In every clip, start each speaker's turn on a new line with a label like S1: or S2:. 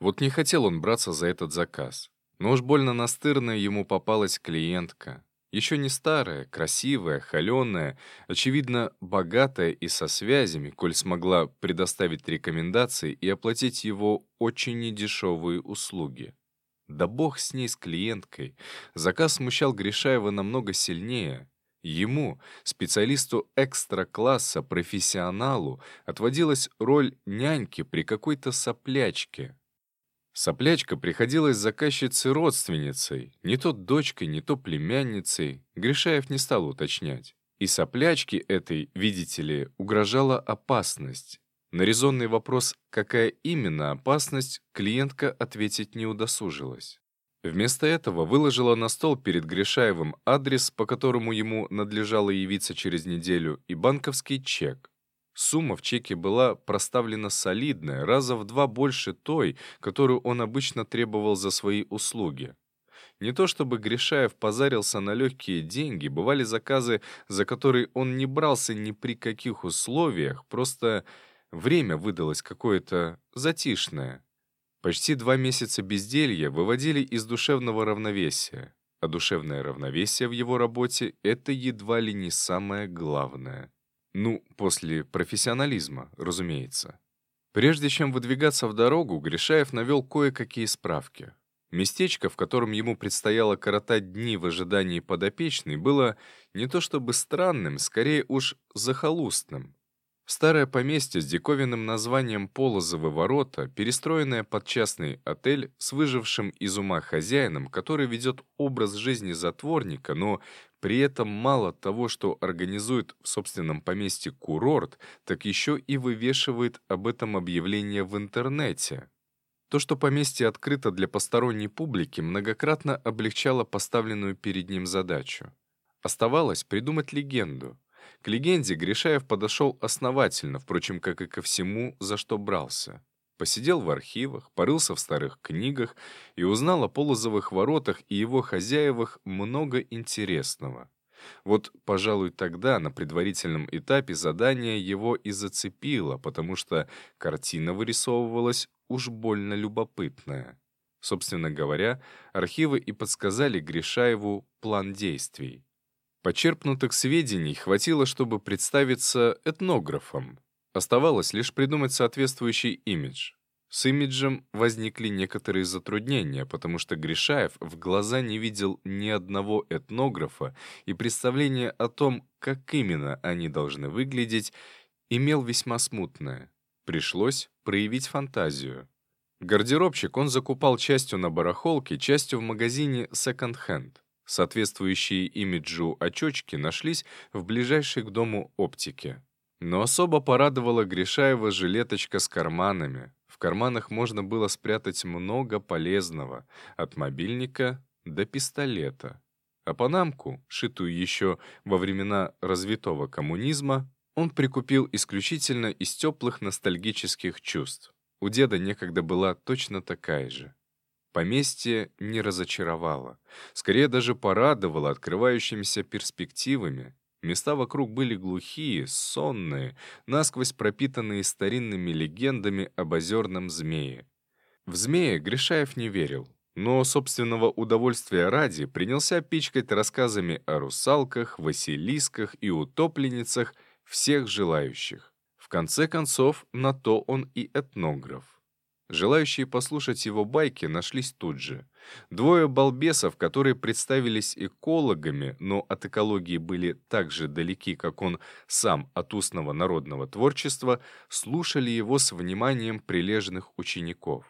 S1: Вот не хотел он браться за этот заказ. Но уж больно настырная ему попалась клиентка. Еще не старая, красивая, холеная, очевидно, богатая и со связями, коль смогла предоставить рекомендации и оплатить его очень недешевые услуги. Да бог с ней, с клиенткой. Заказ смущал Гришаева намного сильнее. Ему, специалисту экстра-класса, профессионалу, отводилась роль няньки при какой-то соплячке. Соплячка приходилась заказчицей-родственницей, не то дочкой, не то племянницей, Гришаев не стал уточнять. И соплячке этой, видите ли, угрожала опасность. На резонный вопрос, какая именно опасность, клиентка ответить не удосужилась. Вместо этого выложила на стол перед Гришаевым адрес, по которому ему надлежало явиться через неделю, и банковский чек. Сумма в чеке была проставлена солидная, раза в два больше той, которую он обычно требовал за свои услуги. Не то чтобы Гришаев позарился на легкие деньги, бывали заказы, за которые он не брался ни при каких условиях, просто время выдалось какое-то затишное. Почти два месяца безделья выводили из душевного равновесия, а душевное равновесие в его работе — это едва ли не самое главное. Ну, после профессионализма, разумеется. Прежде чем выдвигаться в дорогу, Гришаев навел кое-какие справки. Местечко, в котором ему предстояло коротать дни в ожидании подопечной, было не то чтобы странным, скорее уж захолустным. Старое поместье с диковинным названием Полозовы ворота, перестроенное под частный отель с выжившим из ума хозяином, который ведет образ жизни затворника, но при этом мало того, что организует в собственном поместье курорт, так еще и вывешивает об этом объявление в интернете. То, что поместье открыто для посторонней публики, многократно облегчало поставленную перед ним задачу. Оставалось придумать легенду. К легенде Гришаев подошел основательно, впрочем, как и ко всему, за что брался. Посидел в архивах, порылся в старых книгах и узнал о Полозовых воротах и его хозяевах много интересного. Вот, пожалуй, тогда, на предварительном этапе, задание его и зацепило, потому что картина вырисовывалась уж больно любопытная. Собственно говоря, архивы и подсказали Гришаеву план действий. Почерпнутых сведений хватило, чтобы представиться этнографом. Оставалось лишь придумать соответствующий имидж. С имиджем возникли некоторые затруднения, потому что Гришаев в глаза не видел ни одного этнографа, и представление о том, как именно они должны выглядеть, имел весьма смутное. Пришлось проявить фантазию. Гардеробщик он закупал частью на барахолке, частью в магазине секонд-хенд. Соответствующие имиджу очечки нашлись в ближайшей к дому оптике. Но особо порадовала Гришаева жилеточка с карманами. В карманах можно было спрятать много полезного, от мобильника до пистолета. А панамку, шитую еще во времена развитого коммунизма, он прикупил исключительно из теплых ностальгических чувств. У деда некогда была точно такая же. Поместье не разочаровало. Скорее даже порадовало открывающимися перспективами. Места вокруг были глухие, сонные, насквозь пропитанные старинными легендами об озерном змее. В змея Гришаев не верил, но собственного удовольствия ради принялся пичкать рассказами о русалках, василисках и утопленницах всех желающих. В конце концов, на то он и этнограф. Желающие послушать его байки нашлись тут же. Двое балбесов, которые представились экологами, но от экологии были так же далеки, как он сам от устного народного творчества, слушали его с вниманием прилежных учеников.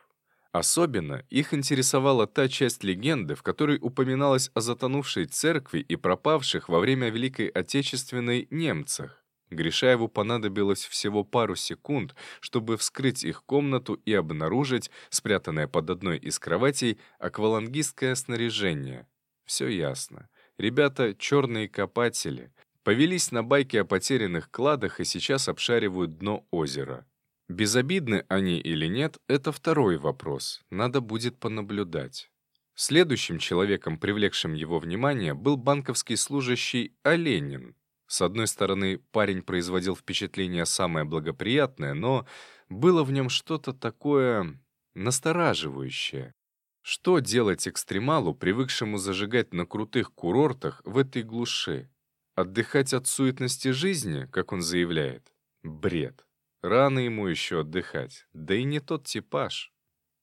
S1: Особенно их интересовала та часть легенды, в которой упоминалось о затонувшей церкви и пропавших во время Великой Отечественной немцах. Гришаеву понадобилось всего пару секунд, чтобы вскрыть их комнату и обнаружить, спрятанное под одной из кроватей, аквалангистское снаряжение. Все ясно. Ребята — черные копатели. Повелись на байки о потерянных кладах и сейчас обшаривают дно озера. Безобидны они или нет — это второй вопрос. Надо будет понаблюдать. Следующим человеком, привлекшим его внимание, был банковский служащий Оленин, с одной стороны, парень производил впечатление самое благоприятное, но было в нем что-то такое настораживающее. Что делать экстремалу, привыкшему зажигать на крутых курортах в этой глуши? Отдыхать от суетности жизни, как он заявляет? Бред. Рано ему еще отдыхать, да и не тот типаж.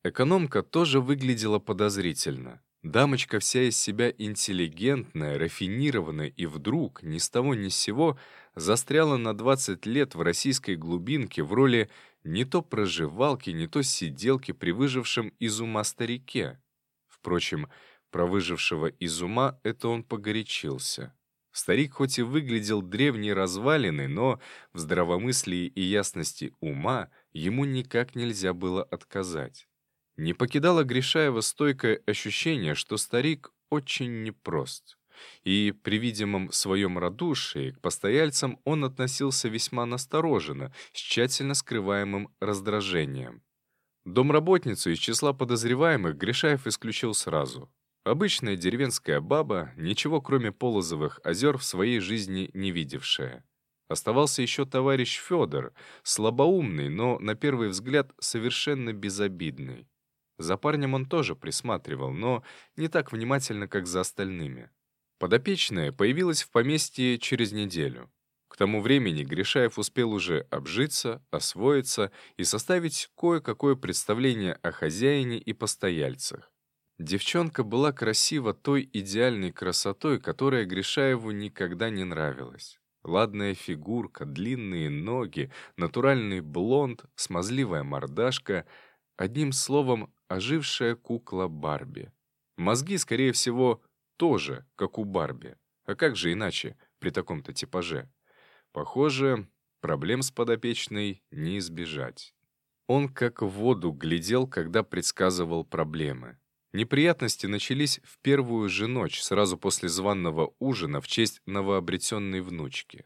S1: Экономка тоже выглядела подозрительно. Дамочка вся из себя интеллигентная, рафинированная и вдруг, ни с того ни с сего, застряла на 20 лет в российской глубинке в роли не то проживалки, не то сиделки при выжившем из ума старике. Впрочем, про выжившего из ума это он погорячился. Старик хоть и выглядел древней развалиной, но в здравомыслии и ясности ума ему никак нельзя было отказать. Не покидало Гришаева стойкое ощущение, что старик очень непрост. И при видимом своем радушии к постояльцам он относился весьма настороженно, с тщательно скрываемым раздражением. Домработницу из числа подозреваемых Гришаев исключил сразу. Обычная деревенская баба, ничего кроме Полозовых озер в своей жизни не видевшая. Оставался еще товарищ Федор, слабоумный, но, на первый взгляд, совершенно безобидный. За парнем он тоже присматривал, но не так внимательно, как за остальными. Подопечная появилась в поместье через неделю. К тому времени Гришаев успел уже обжиться, освоиться и составить кое-какое представление о хозяине и постояльцах. Девчонка была красива той идеальной красотой, которая Гришаеву никогда не нравилась. Ладная фигурка, длинные ноги, натуральный блонд, смазливая мордашка — одним словом, ожившая кукла Барби. Мозги, скорее всего, тоже, как у Барби. А как же иначе при таком-то типаже? Похоже, проблем с подопечной не избежать. Он как в воду глядел, когда предсказывал проблемы. Неприятности начались в первую же ночь, сразу после званного ужина в честь новообретенной внучки.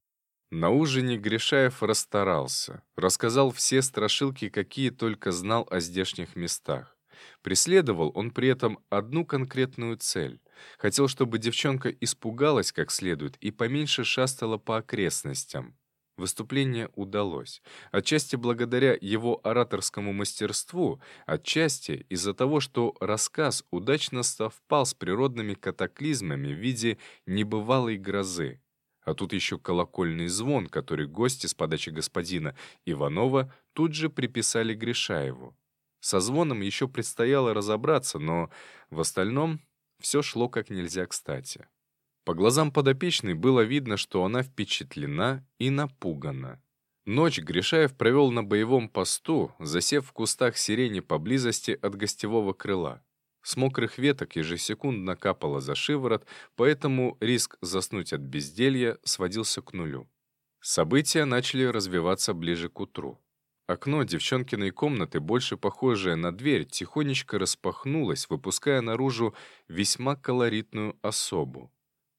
S1: На ужине Гришаев расстарался, рассказал все страшилки, какие только знал о здешних местах. Преследовал он при этом одну конкретную цель. Хотел, чтобы девчонка испугалась как следует и поменьше шастала по окрестностям. Выступление удалось. Отчасти благодаря его ораторскому мастерству, отчасти из-за того, что рассказ удачно совпал с природными катаклизмами в виде небывалой грозы. А тут еще колокольный звон, который гости с подачи господина Иванова тут же приписали Гришаеву. Со звоном еще предстояло разобраться, но в остальном все шло как нельзя кстати. По глазам подопечной было видно, что она впечатлена и напугана. Ночь Гришаев провел на боевом посту, засев в кустах сирени поблизости от гостевого крыла. С мокрых веток ежесекундно капало за шиворот, поэтому риск заснуть от безделья сводился к нулю. События начали развиваться ближе к утру. Окно девчонкиной комнаты, больше похожее на дверь, тихонечко распахнулось, выпуская наружу весьма колоритную особу.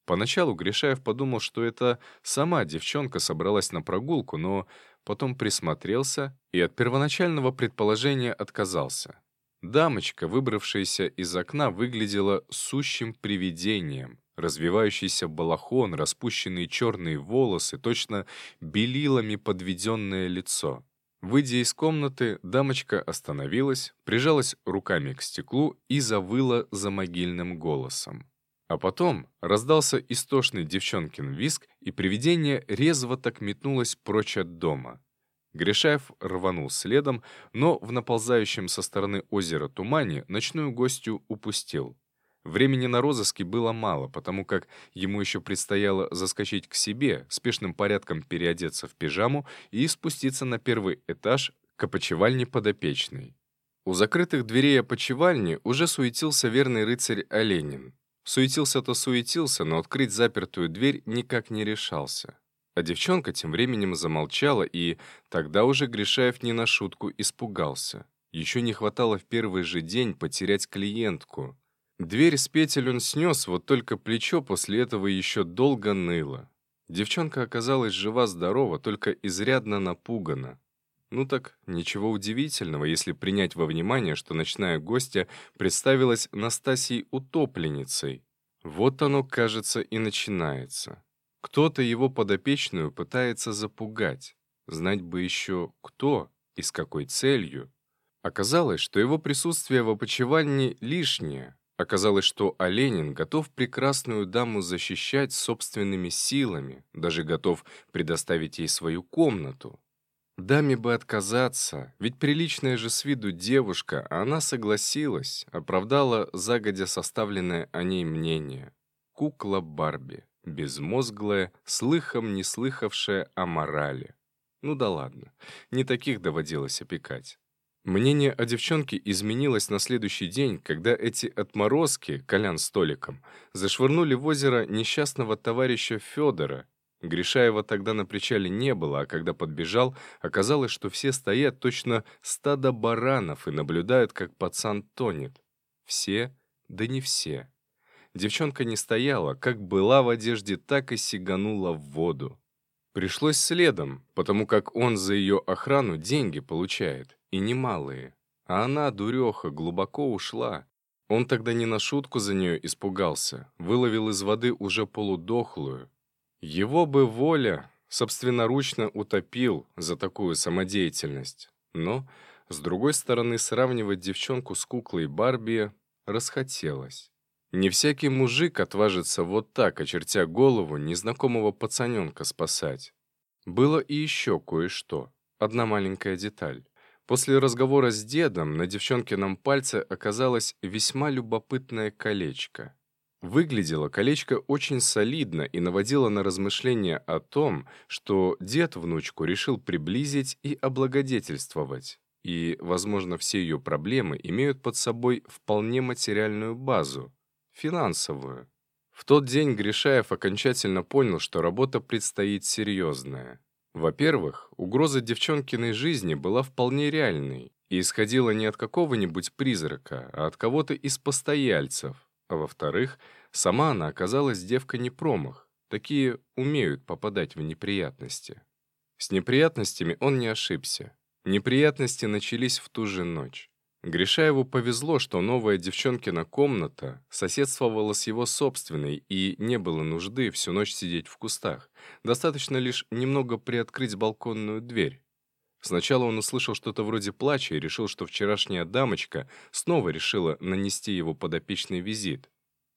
S1: Поначалу Гришаев подумал, что это сама девчонка собралась на прогулку, но потом присмотрелся и от первоначального предположения отказался. Дамочка, выбравшаяся из окна, выглядела сущим привидением. Развивающийся балахон, распущенные черные волосы, точно белилами подведенное лицо. Выйдя из комнаты, дамочка остановилась, прижалась руками к стеклу и завыла за могильным голосом. А потом раздался истошный девчонкин виск, и привидение резво так метнулось прочь от дома. Гришаев рванул следом, но в наползающем со стороны озера тумане ночную гостью упустил. Времени на розыски было мало, потому как ему еще предстояло заскочить к себе, спешным порядком переодеться в пижаму и спуститься на первый этаж к опочивальне подопечной. У закрытых дверей опочивальни уже суетился верный рыцарь Оленин. Суетился-то суетился, но открыть запертую дверь никак не решался. А девчонка тем временем замолчала, и тогда уже Гришаев не на шутку испугался. Еще не хватало в первый же день потерять клиентку. Дверь с петель он снес, вот только плечо после этого еще долго ныло. Девчонка оказалась жива-здорова, только изрядно напугана. Ну так, ничего удивительного, если принять во внимание, что ночная гостья представилась Настасьей утопленницей. Вот оно, кажется, и начинается. Кто-то его подопечную пытается запугать. Знать бы еще кто и с какой целью. Оказалось, что его присутствие в опочивальне лишнее. Оказалось, что Оленин готов прекрасную даму защищать собственными силами, даже готов предоставить ей свою комнату. Даме бы отказаться, ведь приличная же с виду девушка, а она согласилась, оправдала загодя составленное о ней мнение. Кукла Барби, безмозглая, слыхом не слыхавшая о морали. Ну да ладно, не таких доводилось опекать. Мнение о девчонке изменилось на следующий день, когда эти отморозки, Колян с Толиком, зашвырнули в озеро несчастного товарища Федора, Гришаева тогда на причале не было, а когда подбежал, оказалось, что все стоят точно стадо баранов и наблюдают, как пацан тонет. Все, да не все. Девчонка не стояла, как была в одежде, так и сиганула в воду. Пришлось следом, потому как он за ее охрану деньги получает, и немалые. А она, дуреха, глубоко ушла. Он тогда не на шутку за нее испугался, выловил из воды уже полудохлую, его бы воля собственноручно утопил за такую самодеятельность. Но, с другой стороны, сравнивать девчонку с куклой Барби расхотелось. Не всякий мужик отважится вот так, очертя голову, незнакомого пацаненка спасать. Было и еще кое-что. Одна маленькая деталь. После разговора с дедом на девчонкином пальце оказалось весьма любопытное колечко. Выглядело колечко очень солидно и наводило на размышления о том, что дед внучку решил приблизить и облагодетельствовать. И, возможно, все ее проблемы имеют под собой вполне материальную базу, финансовую. В тот день Гришаев окончательно понял, что работа предстоит серьезная. Во-первых, угроза девчонкиной жизни была вполне реальной и исходила не от какого-нибудь призрака, а от кого-то из постояльцев, а во-вторых, сама она оказалась девка не промах. Такие умеют попадать в неприятности. С неприятностями он не ошибся. Неприятности начались в ту же ночь. Гришаеву повезло, что новая девчонкина комната соседствовала с его собственной, и не было нужды всю ночь сидеть в кустах. Достаточно лишь немного приоткрыть балконную дверь. Сначала он услышал что-то вроде плача и решил, что вчерашняя дамочка снова решила нанести его подопечный визит.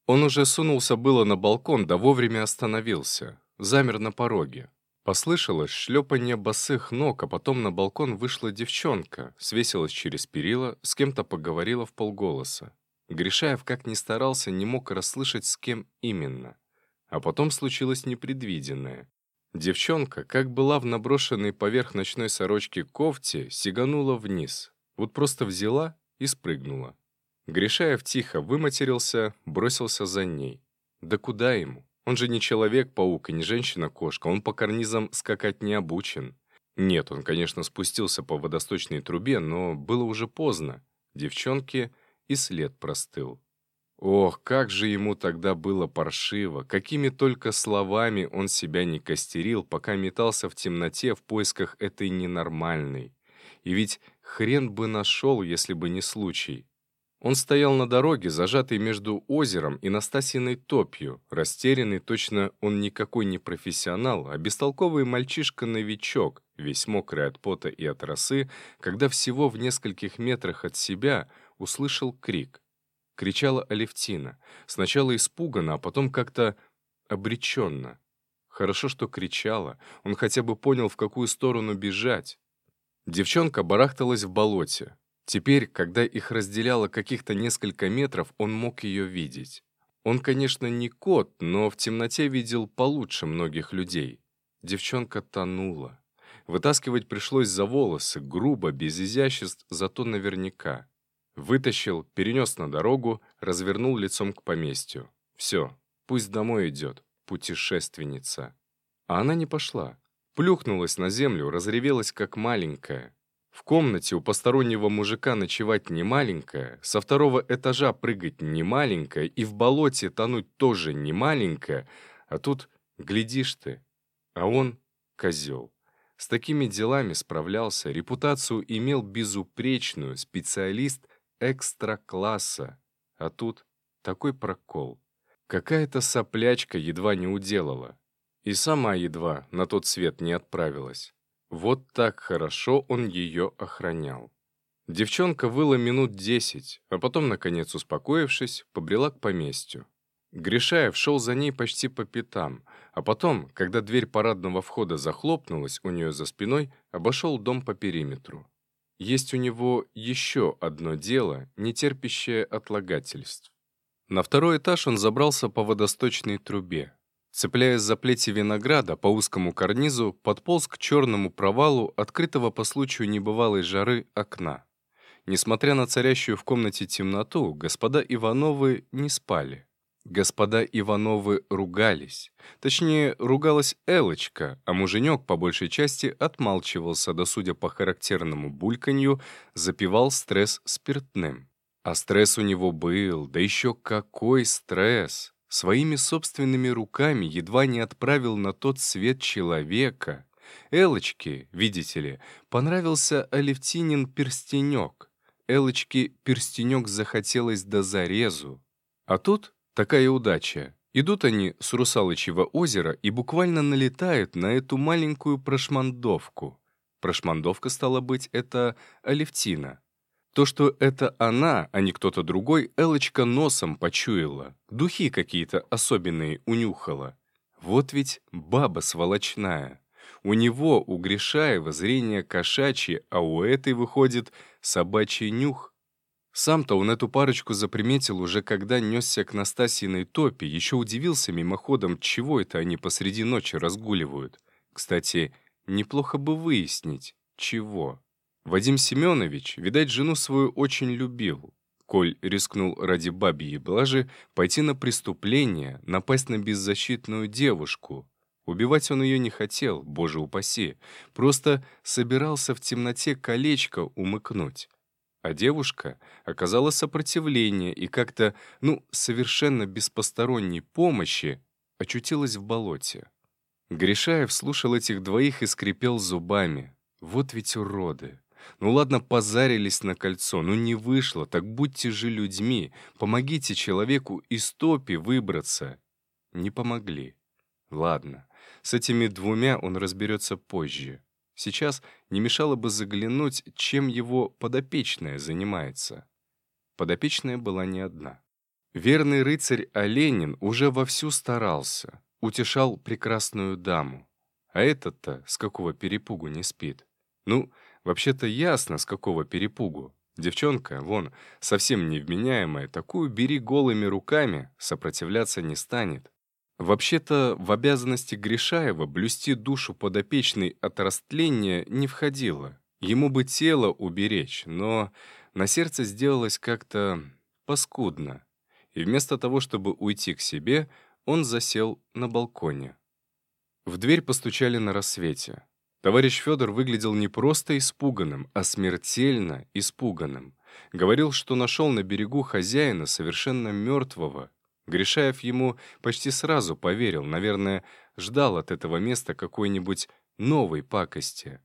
S1: Он уже сунулся было на балкон, да вовремя остановился. Замер на пороге. Послышалось шлепанье босых ног, а потом на балкон вышла девчонка, свесилась через перила, с кем-то поговорила в полголоса. Гришаев, как ни старался, не мог расслышать, с кем именно. А потом случилось непредвиденное. Девчонка, как была в наброшенной поверх ночной сорочки кофте, сиганула вниз. Вот просто взяла и спрыгнула. Гришаев тихо выматерился, бросился за ней. Да куда ему? Он же не человек-паук и не женщина-кошка, он по карнизам скакать не обучен. Нет, он, конечно, спустился по водосточной трубе, но было уже поздно. Девчонке и след простыл. Ох, как же ему тогда было паршиво, какими только словами он себя не костерил, пока метался в темноте в поисках этой ненормальной. И ведь хрен бы нашел, если бы не случай. Он стоял на дороге, зажатый между озером и Настасиной топью, растерянный точно он никакой не профессионал, а бестолковый мальчишка-новичок, весь мокрый от пота и от росы, когда всего в нескольких метрах от себя услышал крик. — кричала Алевтина. Сначала испуганно, а потом как-то обреченно. Хорошо, что кричала. Он хотя бы понял, в какую сторону бежать. Девчонка барахталась в болоте. Теперь, когда их разделяло каких-то несколько метров, он мог ее видеть. Он, конечно, не кот, но в темноте видел получше многих людей. Девчонка тонула. Вытаскивать пришлось за волосы, грубо, без изяществ, зато наверняка. Вытащил, перенес на дорогу, развернул лицом к поместью. Все, пусть домой идет, путешественница. А она не пошла. Плюхнулась на землю, разревелась как маленькая. В комнате у постороннего мужика ночевать не маленькая, со второго этажа прыгать не маленькая и в болоте тонуть тоже не маленькая, а тут, глядишь ты, а он — козел. С такими делами справлялся, репутацию имел безупречную, специалист экстра-класса. А тут такой прокол. Какая-то соплячка едва не уделала. И сама едва на тот свет не отправилась. Вот так хорошо он ее охранял. Девчонка выла минут десять, а потом, наконец успокоившись, побрела к поместью. Гришаев шел за ней почти по пятам, а потом, когда дверь парадного входа захлопнулась у нее за спиной, обошел дом по периметру. Есть у него еще одно дело, не терпящее отлагательств. На второй этаж он забрался по водосточной трубе. Цепляясь за плети винограда по узкому карнизу, подполз к черному провалу открытого по случаю небывалой жары окна. Несмотря на царящую в комнате темноту, господа Ивановы не спали. Господа Ивановы ругались. Точнее, ругалась Элочка, а муженек по большей части отмалчивался, да, судя по характерному бульканью, запивал стресс спиртным. А стресс у него был, да еще какой стресс! Своими собственными руками едва не отправил на тот свет человека. Элочке, видите ли, понравился Алевтинин перстенек. Элочке перстенек захотелось до зарезу. А тут Такая удача. Идут они с Русалычьего озера и буквально налетают на эту маленькую прошмандовку. Прошмандовка, стала быть, это Алевтина. То, что это она, а не кто-то другой, Элочка носом почуяла. Духи какие-то особенные унюхала. Вот ведь баба сволочная. У него, у Гришаева, зрение кошачье, а у этой, выходит, собачий нюх. Сам-то он эту парочку заприметил уже когда несся к Настасьиной топе, еще удивился мимоходом, чего это они посреди ночи разгуливают. Кстати, неплохо бы выяснить, чего. Вадим Семенович, видать, жену свою очень любил. Коль рискнул ради бабьей блажи пойти на преступление, напасть на беззащитную девушку. Убивать он ее не хотел, боже упаси. Просто собирался в темноте колечко умыкнуть. А девушка оказала сопротивление и как-то, ну, совершенно без посторонней помощи очутилась в болоте. Гришаев слушал этих двоих и скрипел зубами. Вот ведь уроды. Ну ладно, позарились на кольцо, ну не вышло, так будьте же людьми, помогите человеку из топи выбраться. Не помогли. Ладно, с этими двумя он разберется позже. Сейчас не мешало бы заглянуть, чем его подопечная занимается. Подопечная была не одна. Верный рыцарь Оленин уже вовсю старался, утешал прекрасную даму. А этот-то с какого перепугу не спит? Ну, вообще-то ясно, с какого перепугу. Девчонка, вон, совсем невменяемая, такую бери голыми руками, сопротивляться не станет. Вообще-то в обязанности Гришаева блюсти душу подопечной от растления не входило. Ему бы тело уберечь, но на сердце сделалось как-то паскудно. И вместо того, чтобы уйти к себе, он засел на балконе. В дверь постучали на рассвете. Товарищ Федор выглядел не просто испуганным, а смертельно испуганным. Говорил, что нашел на берегу хозяина совершенно мертвого, Гришаев ему почти сразу поверил, наверное, ждал от этого места какой-нибудь новой пакости.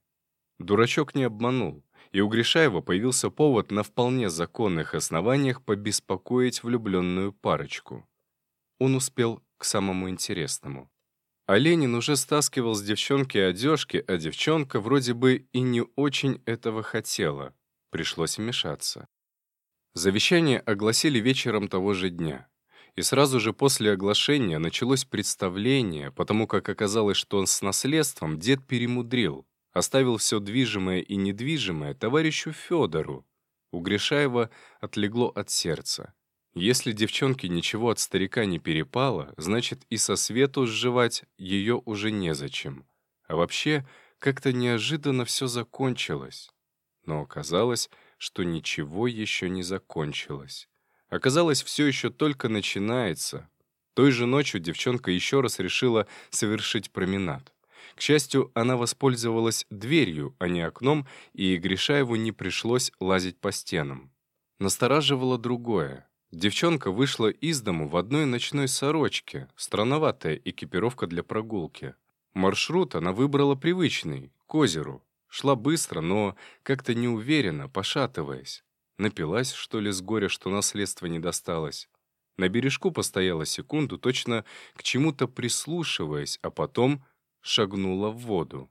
S1: Дурачок не обманул, и у Гришаева появился повод на вполне законных основаниях побеспокоить влюбленную парочку. Он успел к самому интересному. А Ленин уже стаскивал с девчонки одежки, а девчонка вроде бы и не очень этого хотела. Пришлось вмешаться. Завещание огласили вечером того же дня. И сразу же после оглашения началось представление, потому как оказалось, что он с наследством дед перемудрил, оставил все движимое и недвижимое товарищу Федору. У Гришаева отлегло от сердца. Если девчонке ничего от старика не перепало, значит и со свету сживать ее уже незачем. А вообще, как-то неожиданно все закончилось. Но оказалось, что ничего еще не закончилось. Оказалось, все еще только начинается. Той же ночью девчонка еще раз решила совершить променад. К счастью, она воспользовалась дверью, а не окном, и Гришаеву не пришлось лазить по стенам. Настораживало другое. Девчонка вышла из дому в одной ночной сорочке, странноватая экипировка для прогулки. Маршрут она выбрала привычный, к озеру. Шла быстро, но как-то неуверенно, пошатываясь. Напилась, что ли, с горя, что наследство не досталось. На бережку постояла секунду, точно к чему-то прислушиваясь, а потом шагнула в воду.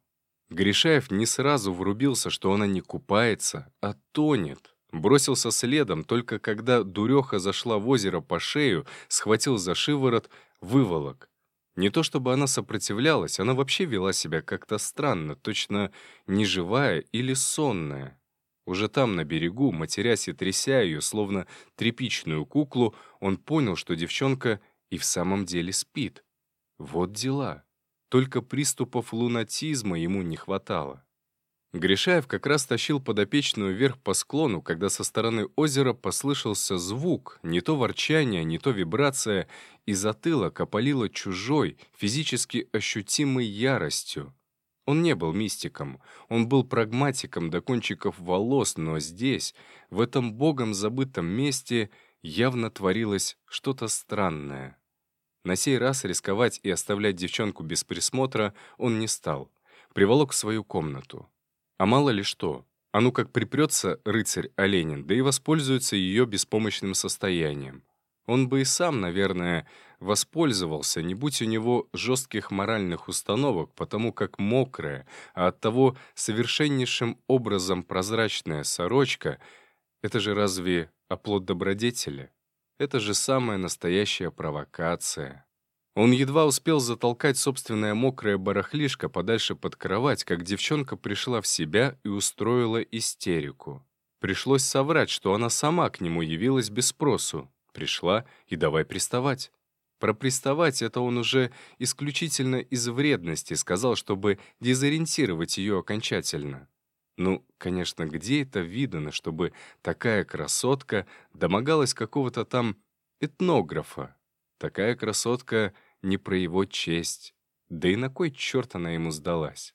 S1: Гришаев не сразу врубился, что она не купается, а тонет. Бросился следом, только когда дуреха зашла в озеро по шею, схватил за шиворот, выволок. Не то чтобы она сопротивлялась, она вообще вела себя как-то странно, точно неживая или сонная. Уже там, на берегу, матерясь и тряся ее, словно тряпичную куклу, он понял, что девчонка и в самом деле спит. Вот дела. Только приступов лунатизма ему не хватало. Гришаев как раз тащил подопечную вверх по склону, когда со стороны озера послышался звук, не то ворчание, не то вибрация, и затылок опалило чужой, физически ощутимой яростью. Он не был мистиком, он был прагматиком до кончиков волос, но здесь, в этом богом забытом месте, явно творилось что-то странное. На сей раз рисковать и оставлять девчонку без присмотра он не стал. Приволок в свою комнату. А мало ли что. А ну как припрется рыцарь Оленин, да и воспользуется ее беспомощным состоянием. Он бы и сам, наверное, воспользовался, не будь у него жестких моральных установок, потому как мокрая, а оттого совершеннейшим образом прозрачная сорочка — это же разве оплот добродетели? Это же самая настоящая провокация. Он едва успел затолкать собственное мокрое барахлишко подальше под кровать, как девчонка пришла в себя и устроила истерику. Пришлось соврать, что она сама к нему явилась без спросу. Пришла и давай приставать. Про приставать это он уже исключительно из вредности сказал, чтобы дезориентировать ее окончательно. Ну, конечно, где это видано, чтобы такая красотка домогалась какого-то там этнографа? Такая красотка — не про его честь. Да и на кой черт она ему сдалась?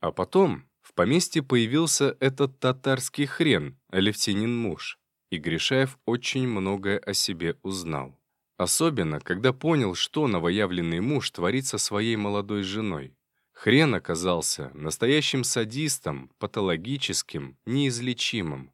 S1: А потом в поместье появился этот татарский хрен, Алевтинин муж, и Гришаев очень многое о себе узнал. Особенно, когда понял, что новоявленный муж творит со своей молодой женой. Хрен оказался настоящим садистом, патологическим, неизлечимым.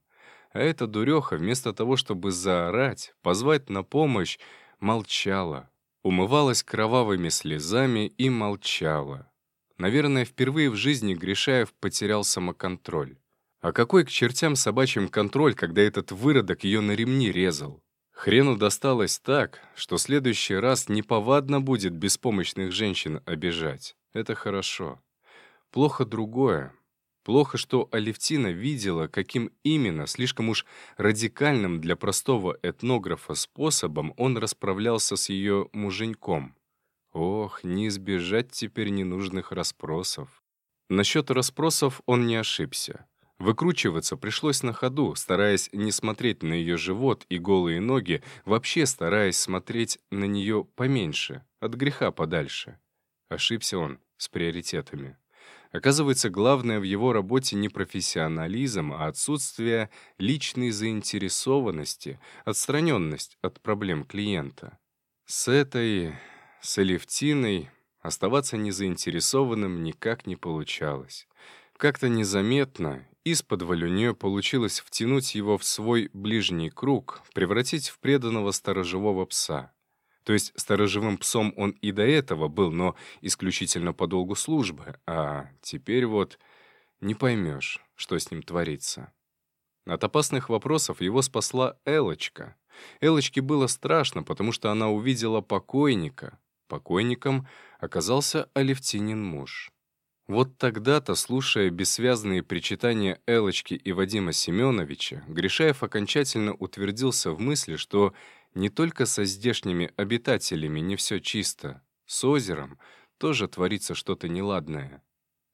S1: А эта дуреха, вместо того, чтобы заорать, позвать на помощь, молчала, умывалась кровавыми слезами и молчала. Наверное, впервые в жизни Гришаев потерял самоконтроль. А какой к чертям собачьим контроль, когда этот выродок ее на ремни резал? Хрену досталось так, что в следующий раз неповадно будет беспомощных женщин обижать. Это хорошо. Плохо другое. Плохо, что Алевтина видела, каким именно, слишком уж радикальным для простого этнографа способом он расправлялся с ее муженьком. Ох, не избежать теперь ненужных расспросов. Насчет расспросов он не ошибся. Выкручиваться пришлось на ходу, стараясь не смотреть на ее живот и голые ноги, вообще стараясь смотреть на нее поменьше, от греха подальше. Ошибся он с приоритетами. Оказывается, главное в его работе не профессионализм, а отсутствие личной заинтересованности, отстраненность от проблем клиента. С этой, с Алевтиной оставаться незаинтересованным никак не получалось. Как-то незаметно, из-под у нее получилось втянуть его в свой ближний круг, превратить в преданного сторожевого пса. То есть сторожевым псом он и до этого был, но исключительно по долгу службы, а теперь вот не поймешь, что с ним творится. От опасных вопросов его спасла Элочка. Элочке было страшно, потому что она увидела покойника. Покойником оказался Алевтинин муж. Вот тогда-то, слушая бессвязные причитания Элочки и Вадима Семеновича, Гришаев окончательно утвердился в мысли, что не только со здешними обитателями не все чисто, с озером тоже творится что-то неладное.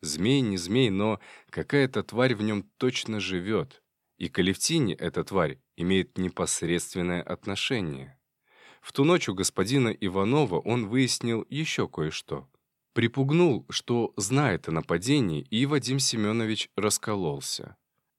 S1: Змей не змей, но какая-то тварь в нем точно живет, и к Алевтине эта тварь имеет непосредственное отношение. В ту ночь у господина Иванова он выяснил еще кое-что. Припугнул, что знает о нападении, и Вадим Семенович раскололся.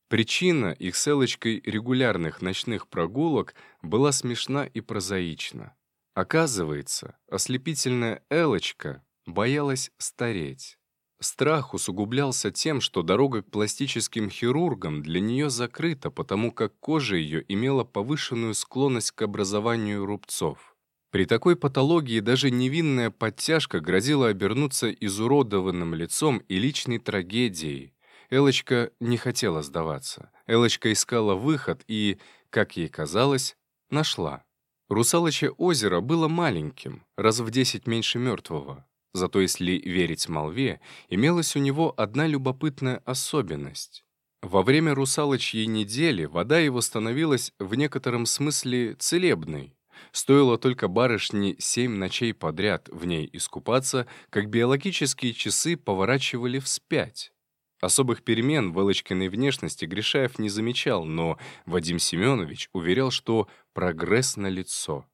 S1: Причина их с регулярных ночных прогулок была смешна и прозаична. Оказывается, ослепительная Элочка боялась стареть. Страх усугублялся тем, что дорога к пластическим хирургам для нее закрыта, потому как кожа ее имела повышенную склонность к образованию рубцов. При такой патологии даже невинная подтяжка грозила обернуться изуродованным лицом и личной трагедией. Элочка не хотела сдаваться. Элочка искала выход и, как ей казалось, нашла. Русалочье озеро было маленьким, раз в десять меньше мертвого. Зато, если верить молве, имелась у него одна любопытная особенность. Во время русалочьей недели вода его становилась в некотором смысле целебной. Стоило только барышне семь ночей подряд в ней искупаться, как биологические часы поворачивали вспять. Особых перемен в Элочкиной внешности Гришаев не замечал, но Вадим Семенович уверял, что прогресс налицо.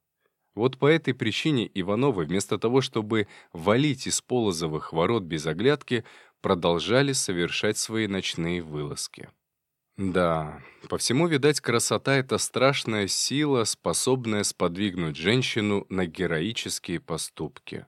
S1: Вот по этой причине Ивановы, вместо того, чтобы валить из полозовых ворот без оглядки, продолжали совершать свои ночные вылазки. Да, по всему, видать, красота — это страшная сила, способная сподвигнуть женщину на героические поступки.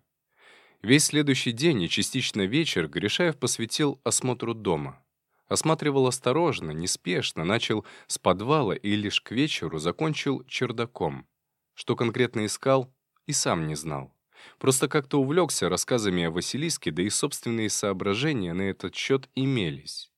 S1: Весь следующий день и частично вечер Гришаев посвятил осмотру дома. Осматривал осторожно, неспешно, начал с подвала и лишь к вечеру закончил чердаком. Что конкретно искал, и сам не знал. Просто как-то увлекся рассказами о Василиске, да и собственные соображения на этот счет имелись.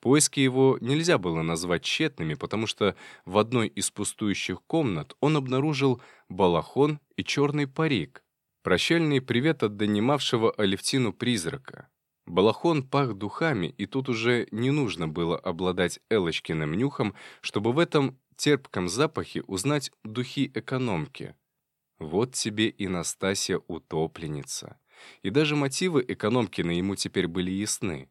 S1: Поиски его нельзя было назвать тщетными, потому что в одной из пустующих комнат он обнаружил балахон и черный парик, Прощальный привет от донимавшего Алевтину призрака. Балахон пах духами, и тут уже не нужно было обладать Элочкиным нюхом, чтобы в этом терпком запахе узнать духи экономки. Вот тебе и Настасья утопленница. И даже мотивы экономкины ему теперь были ясны.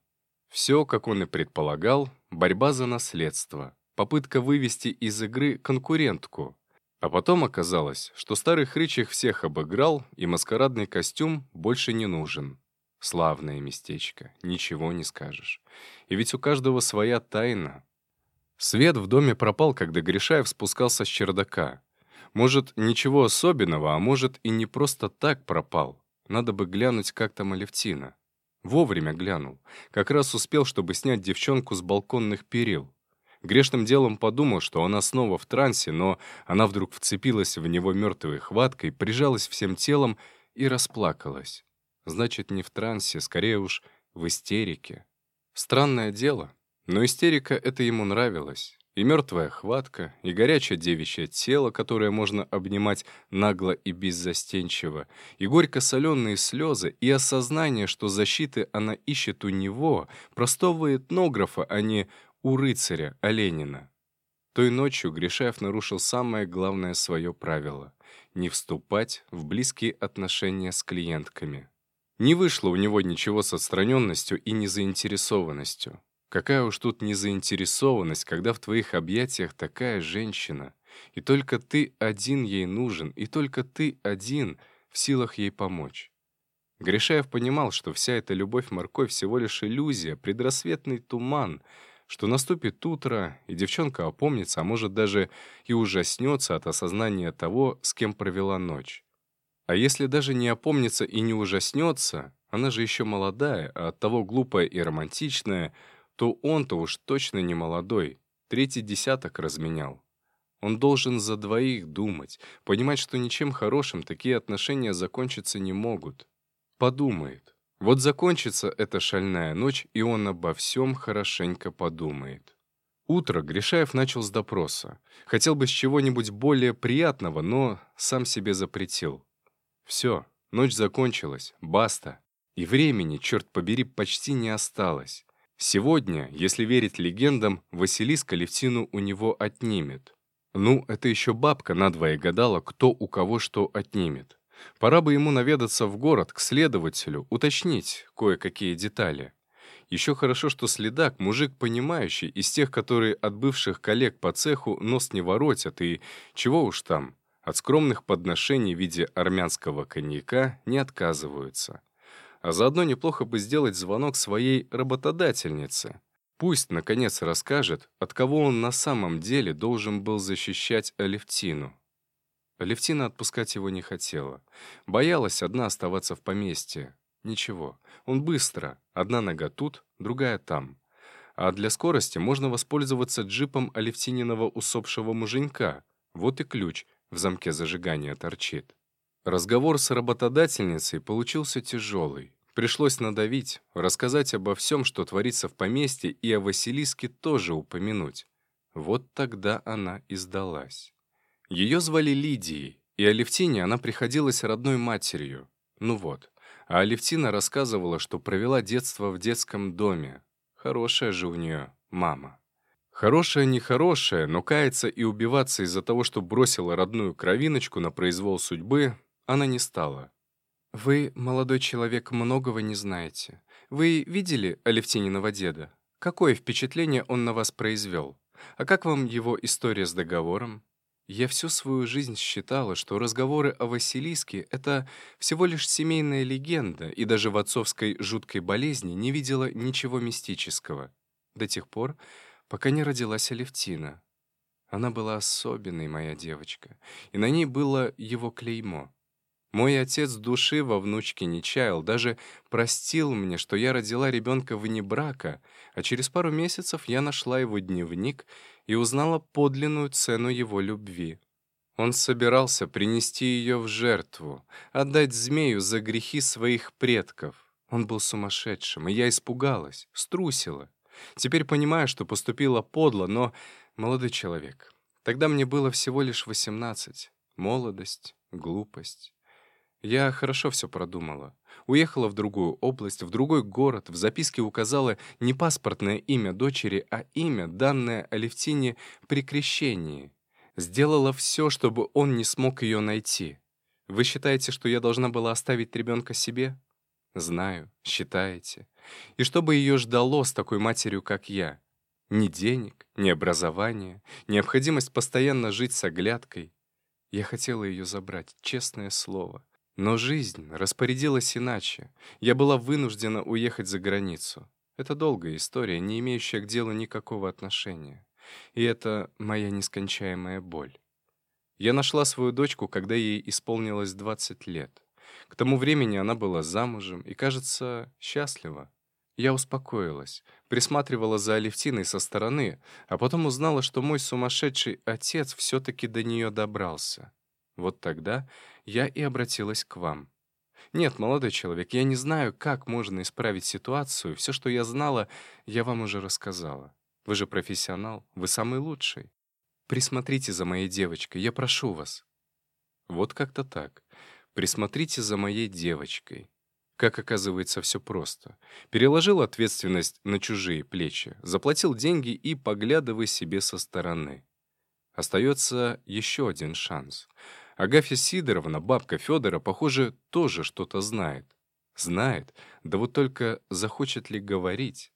S1: Все, как он и предполагал, борьба за наследство, попытка вывести из игры конкурентку, а потом оказалось, что старый хрыч их всех обыграл, и маскарадный костюм больше не нужен. Славное местечко, ничего не скажешь. И ведь у каждого своя тайна. Свет в доме пропал, когда Гришаев спускался с чердака. Может, ничего особенного, а может, и не просто так пропал. Надо бы глянуть, как там Алевтина. Вовремя глянул. Как раз успел, чтобы снять девчонку с балконных перил. Грешным делом подумал, что она снова в трансе, но она вдруг вцепилась в него мертвой хваткой, прижалась всем телом и расплакалась. Значит, не в трансе, скорее уж в истерике. Странное дело, но истерика это ему нравилось. И мертвая хватка, и горячее девичье тело, которое можно обнимать нагло и беззастенчиво, и горько-соленые слезы, и осознание, что защиты она ищет у него, простого этнографа, а не у рыцаря Оленина. Той ночью Гришаев нарушил самое главное свое правило — не вступать в близкие отношения с клиентками. Не вышло у него ничего с отстраненностью и незаинтересованностью. Какая уж тут незаинтересованность, когда в твоих объятиях такая женщина, и только ты один ей нужен, и только ты один в силах ей помочь. Гришаев понимал, что вся эта любовь-морковь всего лишь иллюзия, предрассветный туман — что наступит утро, и девчонка опомнится, а может даже и ужаснется от осознания того, с кем провела ночь. А если даже не опомнится и не ужаснется, она же еще молодая, а оттого глупая и романтичная, то он-то уж точно не молодой, третий десяток разменял. Он должен за двоих думать, понимать, что ничем хорошим такие отношения закончиться не могут. Подумает, вот закончится эта шальная ночь, и он обо всем хорошенько подумает. Утро Гришаев начал с допроса. Хотел бы с чего-нибудь более приятного, но сам себе запретил. Все, ночь закончилась, баста. И времени, черт побери, почти не осталось. Сегодня, если верить легендам, Василиска Левтину у него отнимет. Ну, это еще бабка надвое гадала, кто у кого что отнимет. Пора бы ему наведаться в город к следователю, уточнить кое-какие детали. Еще хорошо, что следак — мужик понимающий, из тех, которые от бывших коллег по цеху нос не воротят, и чего уж там, от скромных подношений в виде армянского коньяка не отказываются. А заодно неплохо бы сделать звонок своей работодательнице. Пусть, наконец, расскажет, от кого он на самом деле должен был защищать Алевтину. Левтина отпускать его не хотела. Боялась одна оставаться в поместье. Ничего, он быстро. Одна нога тут, другая там. А для скорости можно воспользоваться джипом Алевтининого усопшего муженька. Вот и ключ в замке зажигания торчит. Разговор с работодательницей получился тяжелый. Пришлось надавить, рассказать обо всем, что творится в поместье, и о Василиске тоже упомянуть. Вот тогда она и сдалась. Ее звали Лидией, и Алевтине она приходилась родной матерью. Ну вот. А Алевтина рассказывала, что провела детство в детском доме. Хорошая же у нее мама. Хорошая нехорошая, но каяться и убиваться из-за того, что бросила родную кровиночку на произвол судьбы, она не стала.
S2: «Вы, молодой человек, многого не знаете. Вы видели Алевтининого деда? Какое впечатление он на вас произвел? А как вам его история с договором? Я всю свою жизнь считала, что разговоры о Василиске — это всего лишь семейная легенда, и даже в отцовской жуткой болезни не видела ничего мистического. До тех пор, пока не родилась Алевтина. Она была особенной, моя девочка, и на ней было его клеймо. Мой отец души во внучке не чаял, даже простил мне, что я родила ребенка вне брака, а через пару месяцев я нашла его дневник и узнала подлинную цену его любви. Он собирался принести ее в жертву, отдать змею за грехи своих предков. Он был сумасшедшим, и я испугалась, струсила. Теперь понимаю, что поступила подло, но, молодой человек, тогда мне было всего лишь восемнадцать. Молодость, глупость. Я хорошо все продумала. Уехала в другую область, в другой город, в записке указала не паспортное имя дочери, а имя, данное Алевтине при крещении. Сделала все, чтобы он не смог ее найти. Вы считаете, что я должна была оставить ребенка себе? Знаю, считаете. И что бы ее ждало с такой матерью, как я? Ни денег, ни образования, необходимость постоянно жить с оглядкой. Я хотела ее забрать, честное слово. Но жизнь распорядилась иначе. Я была вынуждена уехать за границу. Это долгая история, не имеющая к делу никакого отношения. И это моя нескончаемая боль. Я нашла свою дочку, когда ей исполнилось 20 лет. К тому времени она была замужем и, кажется, счастлива. Я успокоилась, присматривала за Алевтиной со стороны, а потом узнала, что мой сумасшедший отец все-таки до нее добрался. Вот тогда я и обратилась к вам. Нет, молодой человек, я не знаю, как можно исправить ситуацию. Все, что я знала, я вам уже рассказала. Вы же профессионал, вы самый лучший. Присмотрите за моей девочкой, я прошу вас. Вот как-то так. Присмотрите за моей девочкой. Как оказывается, все просто. Переложил ответственность на чужие плечи, заплатил деньги и поглядывай себе со стороны. Остается еще один шанс — Агафья Сидоровна, бабка Федора, похоже, тоже что-то знает. Знает, да вот только захочет ли говорить.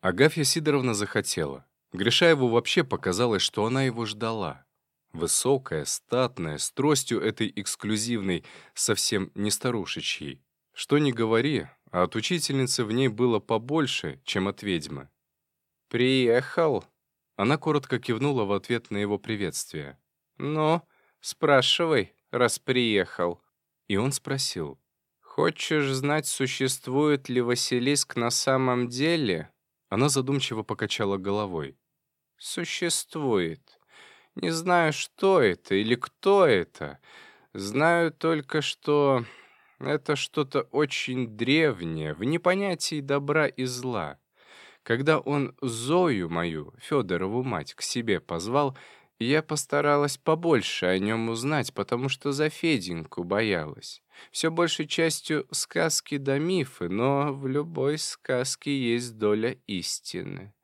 S2: Агафья Сидоровна захотела. Гришаеву вообще показалось, что она его ждала. Высокая, статная, с тростью этой эксклюзивной, совсем не старушечьей. Что ни говори, а от учительницы в ней было побольше, чем от ведьмы.
S3: «Приехал?»
S1: Она коротко кивнула в ответ на его приветствие.
S3: «Ну, Спрашивай, раз приехал».
S1: И он спросил.
S3: «Хочешь знать, существует ли Василиск на самом деле?»
S1: Она задумчиво покачала головой.
S3: «Существует. Не знаю, что это или кто это. Знаю только, что это что-то очень древнее, в непонятии добра и зла. Когда он Зою мою, Федорову мать, к себе позвал, я постаралась побольше о нем узнать, потому что за Феденьку боялась. Все большей частью сказки да мифы, но в любой сказке есть доля истины.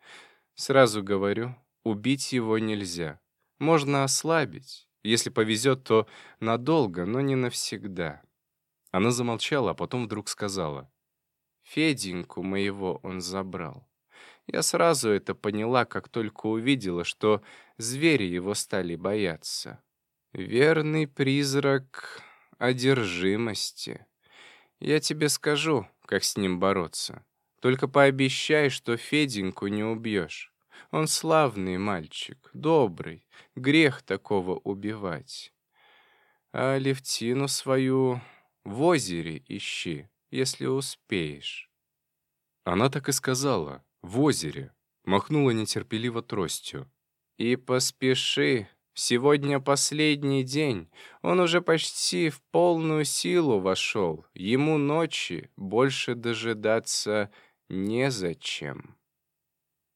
S3: Сразу говорю, убить его нельзя. Можно ослабить. Если повезет, то надолго, но не навсегда.
S1: Она замолчала, а потом вдруг сказала.
S3: Феденьку моего он забрал. Я сразу это поняла, как только увидела, что звери его стали бояться. Верный призрак одержимости. Я тебе скажу, как с ним бороться. Только пообещай, что Феденьку не убьешь. Он славный мальчик, добрый, грех такого убивать. А Левтину свою в озере ищи, если успеешь.
S1: Она так и сказала, в озере, махнула нетерпеливо тростью.
S3: «И поспеши, Сегодня последний день. Он уже почти в полную силу вошел. Ему ночи больше дожидаться незачем.